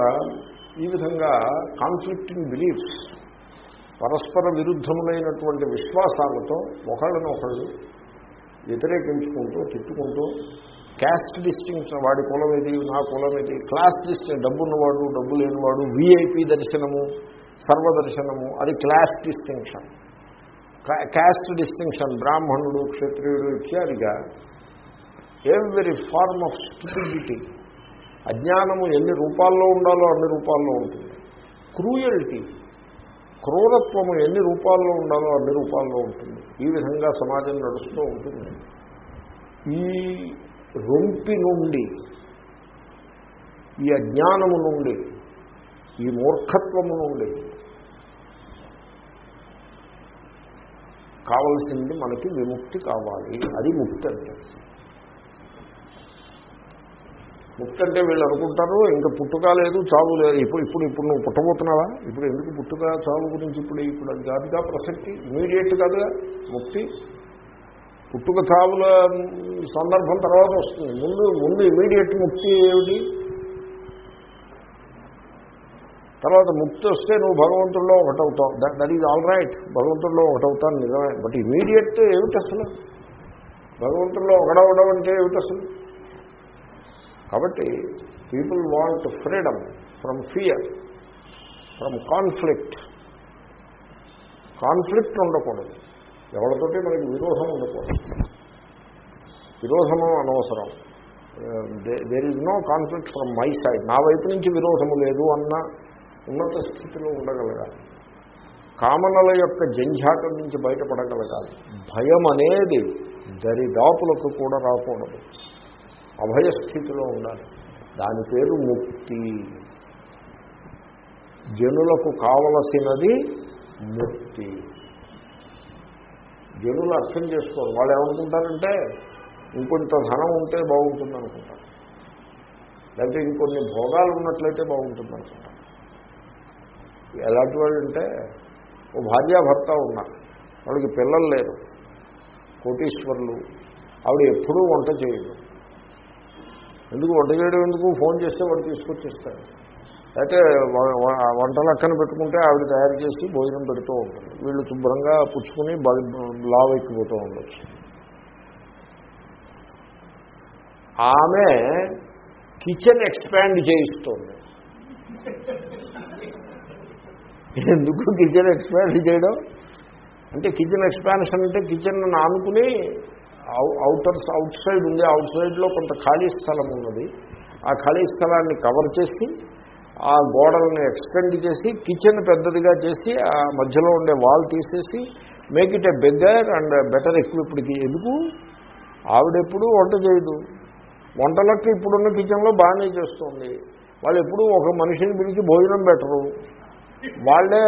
ఈ విధంగా కాన్ఫ్లిక్టింగ్ బిలీఫ్స్ పరస్పర విరుద్ధములైనటువంటి విశ్వాసాలతో ఒకళ్ళనొకళ్ళు వ్యతిరేకించుకుంటూ తిట్టుకుంటూ క్యాస్ట్ డిస్టింక్షన్ వాడి కులం ఏది నా కులం ఏది క్లాస్ డిస్టింగ్ డబ్బున్నవాడు డబ్బు లేనివాడు వీఐపీ దర్శనము సర్వదర్శనము అది క్లాస్ డిస్టింక్షన్. క్యాస్ట్ డిస్టింక్షన్ బ్రాహ్మణుడు క్షత్రియుడు ఇత్యాదిగా ఎవ్రీ ఫార్మ్ ఆఫ్ స్టూపిడిటీ అజ్ఞానము ఎన్ని రూపాల్లో ఉండాలో అన్ని రూపాల్లో ఉంటుంది. క్రూయల్టీ. క్రూరత్వము ఎన్ని రూపాల్లో ఉండాలో అన్ని రూపాల్లో ఉంటుంది. ఈ విధంగా సమాజం నడుస్తూ ఉంటుంది. ఈ రొంపి నుండి ఈ అజ్ఞానము నుండి ఈ మూర్ఖత్వము నుండి కావలసింది మనకి విముక్తి కావాలి. అది ముక్తి అంటే ముక్తి అంటే వీళ్ళు అనుకుంటారు ఇంకా పుట్టుక లేదు చావు లేదు. ఇప్పుడు ఇప్పుడు ఇప్పుడు నువ్వు పుట్టబోతున్నావా? ఇప్పుడు ఎందుకు పుట్టుక చావు గురించి ఇప్పుడు ఇప్పుడు అది కాదుగా ప్రసక్తి. ఇమీడియట్ కాదుగా ముక్తి. పుట్టుక చావుల సందర్భం తర్వాత వస్తుంది. ముందు ముందు ఇమీడియట్ ముక్తి ఏమిటి? తర్వాత ముక్తి వస్తే నువ్వు భగవంతుల్లో ఒకటవుతావు. That that is all right భగవంతుల్లో ఒకటవుతాను నిజమే. బట్ ఇమీడియట్ ఏమిటి అసలు? భగవంతుల్లో ఒకడవడం అంటే ఏమిటి అసలు? కాబట్టి people want freedom from fear from conflict conflict ఉండకూడదు. ఎవరితోటి మనకి విరోధం ఉండకూడదు. విరోధము అనవసరం. There is no conflict from my side నా వైపు నుంచి విరోధము లేదు అన్న ఉన్నత స్థితిలో ఉండగలగాలి. కామనల యొక్క జంఝాటం నుంచి బయటపడగలగాలి. భయం అనేది దరిదాపులకు కూడా రాకూడదు. అభయస్థితిలో ఉండాలి. దాని పేరు ముక్తి. జనులకు కావలసినది ముక్తి. జనులు అర్థం చేసుకోరు వాళ్ళు ఏమనుకుంటారంటే ఇంకొంత ధనం ఉంటే బాగుంటుంది అనుకుంటారు లేకపోతే ఇంకొన్ని భోగాలు ఉన్నట్లయితే బాగుంటుంది అనుకుంటారు ఎలాంటి వాళ్ళు అంటే ఓ భార్యాభర్త ఉన్నారు. వాళ్ళకి పిల్లలు లేరు. కోటీశ్వరులు. ఆవిడ ఎప్పుడూ వంట చేయదు. ఎందుకు వంట చేయడం ఎందుకు? ఫోన్ చేస్తే వాడు తీసుకొచ్చేస్తాడు. అయితే వంట లెక్కన పెట్టుకుంటే ఆవిడ తయారు చేసి భోజనం పెడుతూ ఉంటుంది. వీళ్ళు శుభ్రంగా పుచ్చుకుని బ- లావ్ ఎక్కిపోతూ ఉండొచ్చు. ఆమె కిచెన్ ఎక్స్పాండ్ చేయిస్తుంది. ఎందుకు కిచెన్ ఎక్స్పాండ్ చేయడం? అంటే కిచెన్ ఎక్స్పాన్షన్ అంటే కిచెన్ ఆనుకుని అవుటర్స్ అవుట్ సైడ్ ఉంది అవుట్ సైడ్లో కొంత ఖాళీ స్థలం ఉన్నది. ఆ ఖాళీ స్థలాన్ని కవర్ చేసి ఆ గోడలను ఎక్స్టెండ్ చేసి కిచెన్ పెద్దదిగా చేసి ఆ మధ్యలో ఉండే వాల్ తీసేసి make it a beggar and better ఎక్విప్డ్కి ఎందుకు? ఆవిడెప్పుడు వంట చేయదు. వంటలకి ఇప్పుడున్న కిచెన్లో బాగానే చేస్తుంది. వాళ్ళు ఎప్పుడు ఒక మనిషిని పిలిచి భోజనం పెట్టరు. వాళ్ళే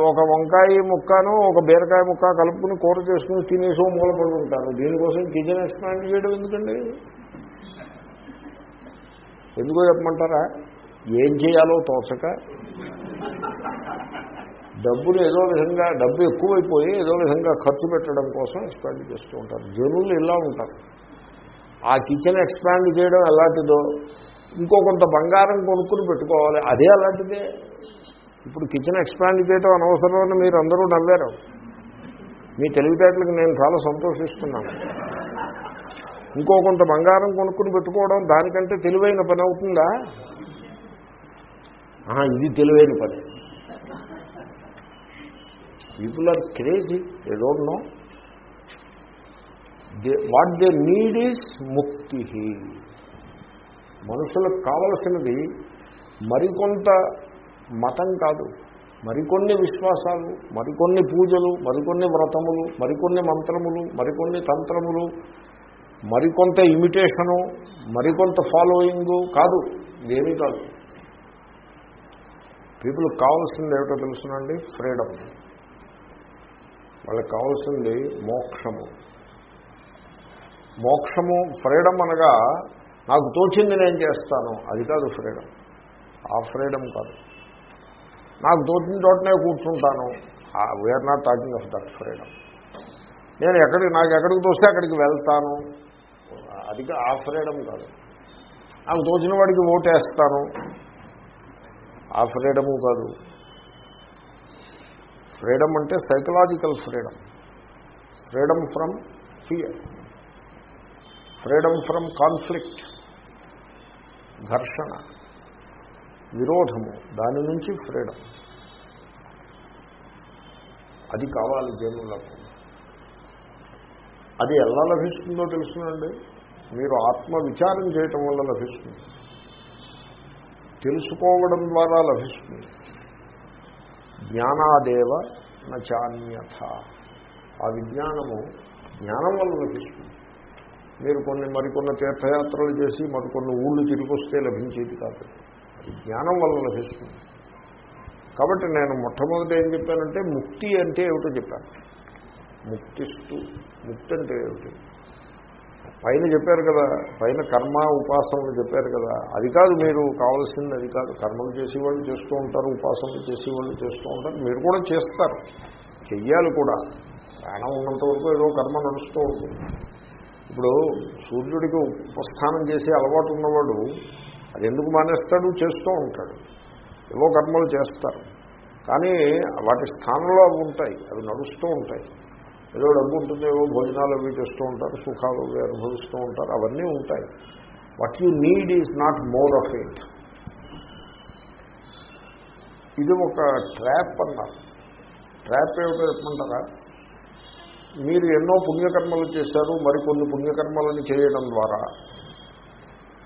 ఒక వంకాయ ముక్కను ఒక బీరకాయ ముక్క కలుపుకుని కూర చేసుకుని తినేసి మూలపడి మూల ఉంటారు. దీనికోసం కిచెన్ ఎక్స్పాండ్ చేయడం ఎందుకండి? ఎందుకో చెప్పమంటారా? ఏం చేయాలో తోచక డబ్బులు ఏదో విధంగా డబ్బు ఎక్కువైపోయి ఏదో విధంగా ఖర్చు పెట్టడం కోసం ఎక్స్పాండ్ చేస్తూ ఉంటారు. జనులు ఇలా ఉంటారు. ఆ కిచెన్ ఎక్స్పాండ్ చేయడం ఎలాంటిదో ఇంకో కొంత బంగారం కొనుక్కుని పెట్టుకోవాలి. అదే అలాంటిదే. ఇప్పుడు కిచెన్ ఎక్స్పాండ్ చేయడం అనవసరం అని మీరు అందరూ నవ్వారు మీ తెలివితేటలకు నేను చాలా సంతోషిస్తున్నాను. ఇంకో కొంత బంగారం కొనుక్కుని పెట్టుకోవడం దానికంటే తెలివైన పని అవుతుందా? ఇది తెలివైన పని. People are crazy they don't know they what they need is ముక్తి మనుషులకు కావలసినది మరికొంత మతం కాదు. మరికొన్ని విశ్వాసాలు మరికొన్ని పూజలు మరికొన్ని వ్రతములు మరికొన్ని మంత్రములు మరికొన్ని తంత్రములు మరికొంత ఇమిటేషను మరికొంత ఫాలోయింగు కాదు. ఇదేమీ కాదు. పీపుల్కి కావాల్సింది ఏమిటో తెలుసునండి? ఫ్రీడమ్. వాళ్ళకి కావాల్సింది మోక్షము. మోక్షము ఫ్రీడమ్ అనగా నాకు తోచింది నేను చేస్తాను. అది కాదు ఫ్రీడమ్. ఆ ఫ్రీడమ్ కాదు. నాకు తోచిన చోటనే కూర్చుంటాను. We are not talking of that freedom నేను ఎక్కడికి నాకు ఎక్కడికి తోస్తే అక్కడికి వెళ్తాను. అది ఆ ఫ్రీడమ్ కాదు. నాకు తోచిన వాడికి ఓటేస్తాను. ఆ ఫ్రీడము కాదు. ఫ్రీడమ్ అంటే psychological freedom freedom from fear freedom from conflict ఘర్షణ విరోధము దాని నుంచి ఫ్రీడమ్. అది కావాలి జనులకు అది ఎలా లభిస్తుందో తెలుసునండి. మీరు ఆత్మ విచారం చేయటం వల్ల లభిస్తుంది. తెలుసుకోవడం ద్వారా లభిస్తుంది. జ్ఞానాదేవ నచాన్యథ. ఆ విజ్ఞానము జ్ఞానం వల్ల లభిస్తుంది. మీరు కొన్ని మరికొన్ని తీర్థయాత్రలు చేసి మరికొన్ని ఊళ్ళు తిరిగి వస్తే లభించేది కాదు. జ్ఞానం వల్ల లభిస్తుంది. కాబట్టి నేను మొట్టమొదటి ఏం చెప్పానంటే ముక్తి అంటే ఏమిటో చెప్పాను. ముక్తిస్తూ ముక్తి అంటే ఏమిటి? పైన చెప్పారు కదా పైన కర్మ ఉపాసనలు చెప్పారు కదా అది కాదు మీరు కావాల్సింది అది కాదు. కర్మలు చేసేవాళ్ళు చేస్తూ ఉంటారు ఉపాసనలు చేసేవాళ్ళు చేస్తూ ఉంటారు మీరు కూడా చేస్తారు. చెయ్యాలి కూడా. ప్రాణం ఉన్నంత వరకు ఏదో కర్మ నడుస్తూ ఉంటుంది. ఇప్పుడు సూర్యుడికి ఉపస్థానం చేసే అలవాటు ఉన్నవాడు అది ఎందుకు మానేస్తాడు? చేస్తూ ఉంటాడు. ఏవో కర్మలు చేస్తారు. కానీ వాటి స్థానంలో అవి ఉంటాయి. అవి నడుస్తూ ఉంటాయి. ఏదో డబ్బు ఉంటుంది ఏవో భోజనాలు అవి చేస్తూ ఉంటారు సుఖాలు అవి అనుభవిస్తూ ఉంటారు అవన్నీ ఉంటాయి. What you need is not more of it ఇది ఒక ట్రాప్ అన్నారు. ట్రాప్ ఏమిటో చెప్పమంటారా? మీరు ఎన్నో పుణ్యకర్మలు చేశారు మరికొన్ని పుణ్యకర్మలను చేయడం ద్వారా.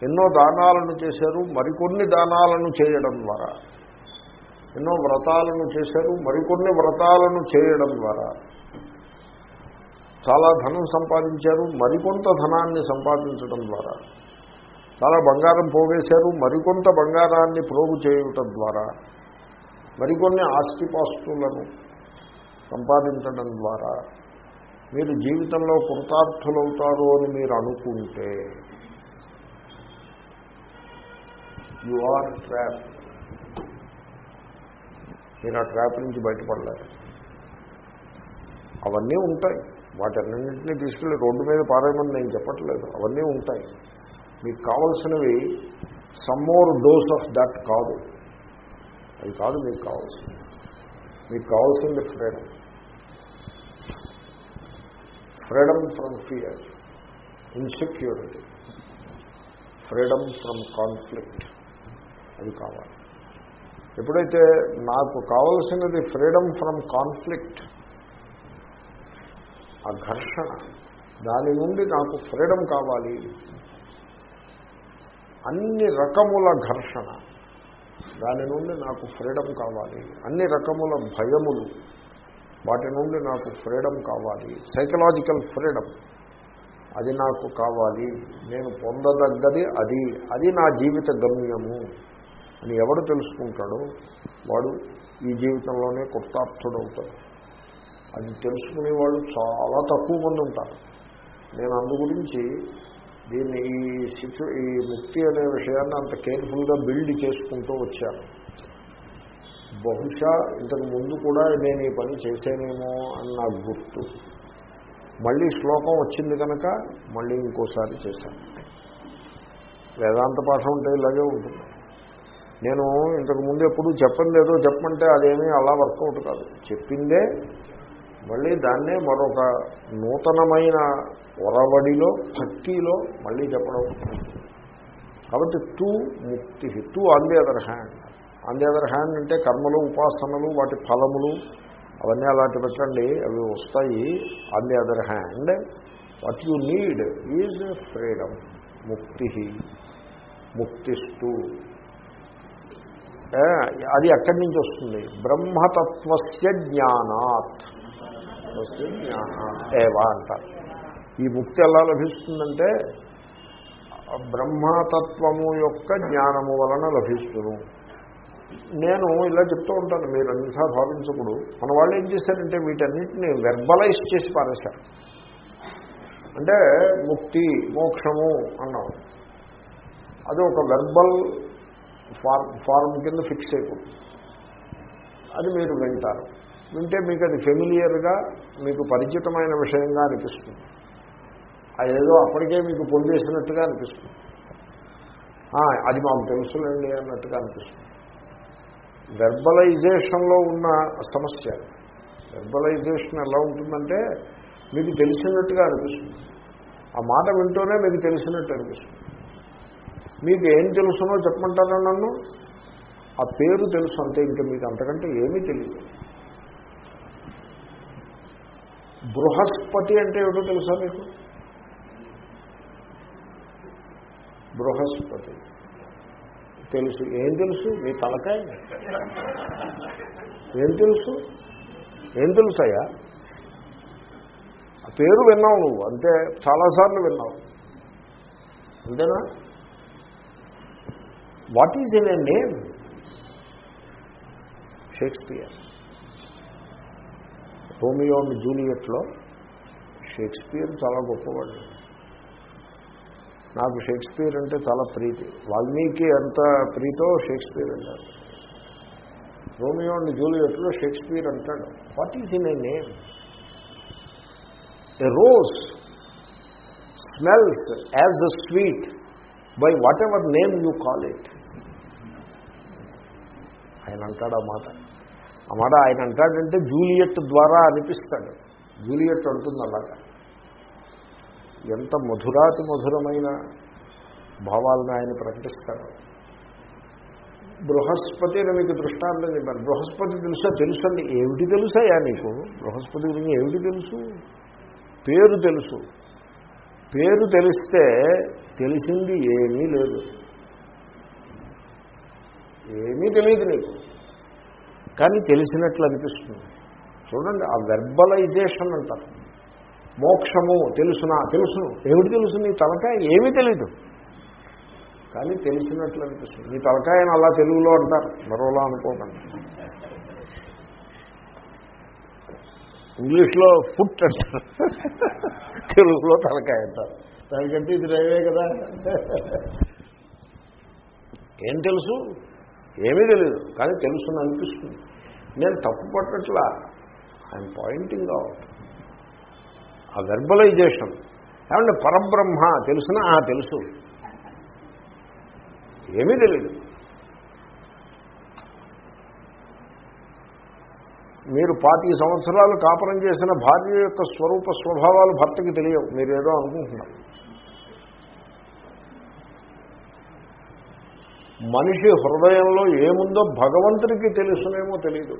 ఎన్నో దానాలను చేశారు మరికొన్ని దానాలను చేయడం ద్వారా. ఎన్నో వ్రతాలను చేశారు మరికొన్ని వ్రతాలను చేయడం ద్వారా. చాలా ధనం సంపాదించారు మరికొంత ధనాన్ని సంపాదించడం ద్వారా. చాలా బంగారం పోగేశారు మరికొంత బంగారాన్ని ప్రోగు చేయటం ద్వారా. మరికొన్ని ఆస్తిపాస్తులను సంపాదించడం ద్వారా. మీరు జీవితంలో కృతార్థులవుతారు అని మీరు అనుకుంటే యు ఆర్ ట్రాప్ మీరు ఆ ట్రాప్ నుంచి బయటపడలేరు అవన్నీ ఉంటాయి. వాటన్నింటినీ తీసుకెళ్ళి రోడ్డు మీద పారేయమని నేను చెప్పట్లేదు. అవన్నీ ఉంటాయి. మీకు కావలసినవి సమ్మోర్ డోస్ ఆఫ్ దట్ కాదు. అది కాదు మీకు కావాల్సింది. మీకు కావాల్సింది freedom freedom from fear insecurity freedom from conflict అది కావాలి. ఎప్పుడైతే నాకు కావలసినది ఫ్రీడమ్ ఫ్రమ్ కాన్ఫ్లిక్ట్ ఆ ఘర్షణ దాని నుండి నాకు ఫ్రీడమ్ కావాలి. అన్ని రకముల ఘర్షణ దాని నుండి నాకు ఫ్రీడమ్ కావాలి. అన్ని రకముల భయములు వాటి నుండి నాకు ఫ్రీడమ్ కావాలి. సైకలాజికల్ ఫ్రీడమ్ అది నాకు కావాలి. నేను పొందదగ్గది అది. అది నా జీవిత గమ్యము. అని ఎవడు తెలుసుకుంటాడో వాడు ఈ జీవితంలోనే కృతార్థుడవుతాడు. అది తెలుసుకునే వాళ్ళు చాలా తక్కువ మంది ఉంటారు. నేను అందు గురించి దీన్ని ఈ సిచ్యు ఈ ముక్తి అనే విషయాన్ని అంత కేర్ఫుల్గా బిల్డ్ చేసుకుంటూ వచ్చాను. బహుశా ఇంతకు ముందు కూడా నేను ఈ పని చేసేనేమో అని నాకు గుర్తు. మళ్ళీ శ్లోకం వచ్చింది కనుక మళ్ళీ ఇంకోసారి చేశాను. వేదాంత పాఠం ఉంటే ఇలాగే ఉంటుంది. నేను ఇంతకు ముందు ఎప్పుడు చెప్పండి ఏదో చెప్పమంటే అదేమీ అలా వర్కౌట్ కాదు. చెప్పిందే మళ్ళీ దాన్నే మరొక నూతనమైన ఒరవడిలో భక్తిలో మళ్ళీ చెప్పడం. కాబట్టి తూ ముక్తి తూ on the other hand. On the other hand అంటే కర్మలు ఉపాసనలు వాటి ఫలములు అవన్నీ అలాంటి పెట్టండి అవి వస్తాయి on the other hand. What you need is freedom ముక్తి. ముక్తిస్తూ. అది ఎక్కడి నుంచి వస్తుంది? బ్రహ్మతత్వస్య జ్ఞానాత్. జ్ఞానాత్. ఏవా అంటారు ఈ ముక్తి ఎలా లభిస్తుందంటే బ్రహ్మతత్వము యొక్క జ్ఞానము వలన లభిస్తును నేను ఇలా చెప్తూ ఉంటాను మీరు అన్నిసా భావించకూడదు. మన వాళ్ళు ఏం చేశారంటే వీటన్నిటిని వెర్బలైజ్ చేసి పారేశారు. అంటే ముక్తి మోక్షము అన్నాం. అది ఒక వెర్బల్ ఫార్మ్ ఫార్మ్ కింద ఫిక్స్ అయిపోతుంది. అది మీరు వింటారు. వింటే మీకు అది ఫెమిలియర్గా మీకు పరిచితమైన విషయంగా అనిపిస్తుంది. అదేదో అప్పటికే మీకు పొందేసినట్టుగా అనిపిస్తుంది. అది మాకు తెలుసులేండి అన్నట్టుగా అనిపిస్తుంది. వెర్బలైజేషన్లో ఉన్న సమస్య. వెర్బలైజేషన్ ఎలా ఉంటుందంటే మీకు తెలిసినట్టుగా అనిపిస్తుంది. ఆ మాట వింటూనే మీకు తెలిసినట్టు అనిపిస్తుంది. మీకు ఏం తెలుసునో చెప్పమంటారా నన్ను? ఆ పేరు తెలుసు అంతే ఇంకా మీకు అంతకంటే ఏమీ తెలియదు బృహస్పతి అంటే ఏమిటో తెలుసా మీకు? బృహస్పతి. తెలుసు. ఏం తెలుసు? మీ తలకాయ. ఏం తెలుసు? ఏం తెలుసాయా? ఆ పేరు విన్నావు నువ్వు. అంతే చాలాసార్లు విన్నావు. అంతేనా? What is in a name? Shakespeare. Romeo and జూలియట్లో Shakespeare చాలా గొప్పవాడు. నాకు షేక్స్పియర్ అంటే చాలా ప్రీతి. వాల్మీకి ఎంత ప్రీతో షేక్స్పియర్ అంటారు. రోమియో అండ్ జూలియట్లో షేక్స్పియర్ అంటాడు. What is in a name? A rose smells as a sweet by whatever name you call it. ఆయన అంటాడు ఆ మాట. ఆ మాట ఆయన అంటాడంటే జూలియట్ ద్వారా అనిపిస్తాడు. జూలియట్ అంటుంది అలాగా ఎంత మధురాతి మధురమైన భావాలను ఆయన ప్రకటిస్తాడు. బృహస్పతి అని మీకు దృష్టాంతం చెప్పాను. బృహస్పతి తెలుసా? తెలుసండి. ఏమిటి తెలుసాయా నీకు? బృహస్పతి గురించి ఏమిటి తెలుసు? పేరు తెలుసు. పేరు తెలిస్తే తెలిసింది ఏమీ లేదు. ఏమీ తెలియదు నీకు. కానీ తెలిసినట్లు అనిపిస్తుంది. చూడండి ఆ వెర్బలైజేషన్ అంటారు. మోక్షము తెలుసునా తెలుసును. ఏమిటి తెలుసు? నీ తలకాయ ఏమీ తెలీదు. కానీ తెలిసినట్లు అనిపిస్తుంది. నీ తలకాయని అలా తెలుగులో అంటారు. మరోలా అనుకోకండి. ఇంగ్లీష్లో ఫుట్ అంటారు. తెలుగులో తలకాయ అంటారు. దానికంటే ఇది రైవే కదా. ఏం తెలుసు? ఏమీ తెలియదు కానీ తెలుసుని అనిపిస్తుంది. నేను తప్పు పట్టట్లా. ఐఎమ్ పాయింటింగ్ అవుట్ ఆ వెర్బలైజేషన్ ఏమంటే పరబ్రహ్మ తెలుసునా? ఆ, తెలుసు. ఏమీ తెలియదు మీరు పాతిక సంవత్సరాలు కాపురం చేసిన భార్య యొక్క స్వరూప స్వభావాలు భర్తకి తెలియవు. మీరేదో అనుకుంటున్నారు. మనిషి హృదయంలో ఏముందో భగవంతుడికి తెలుసునేమో తెలియదు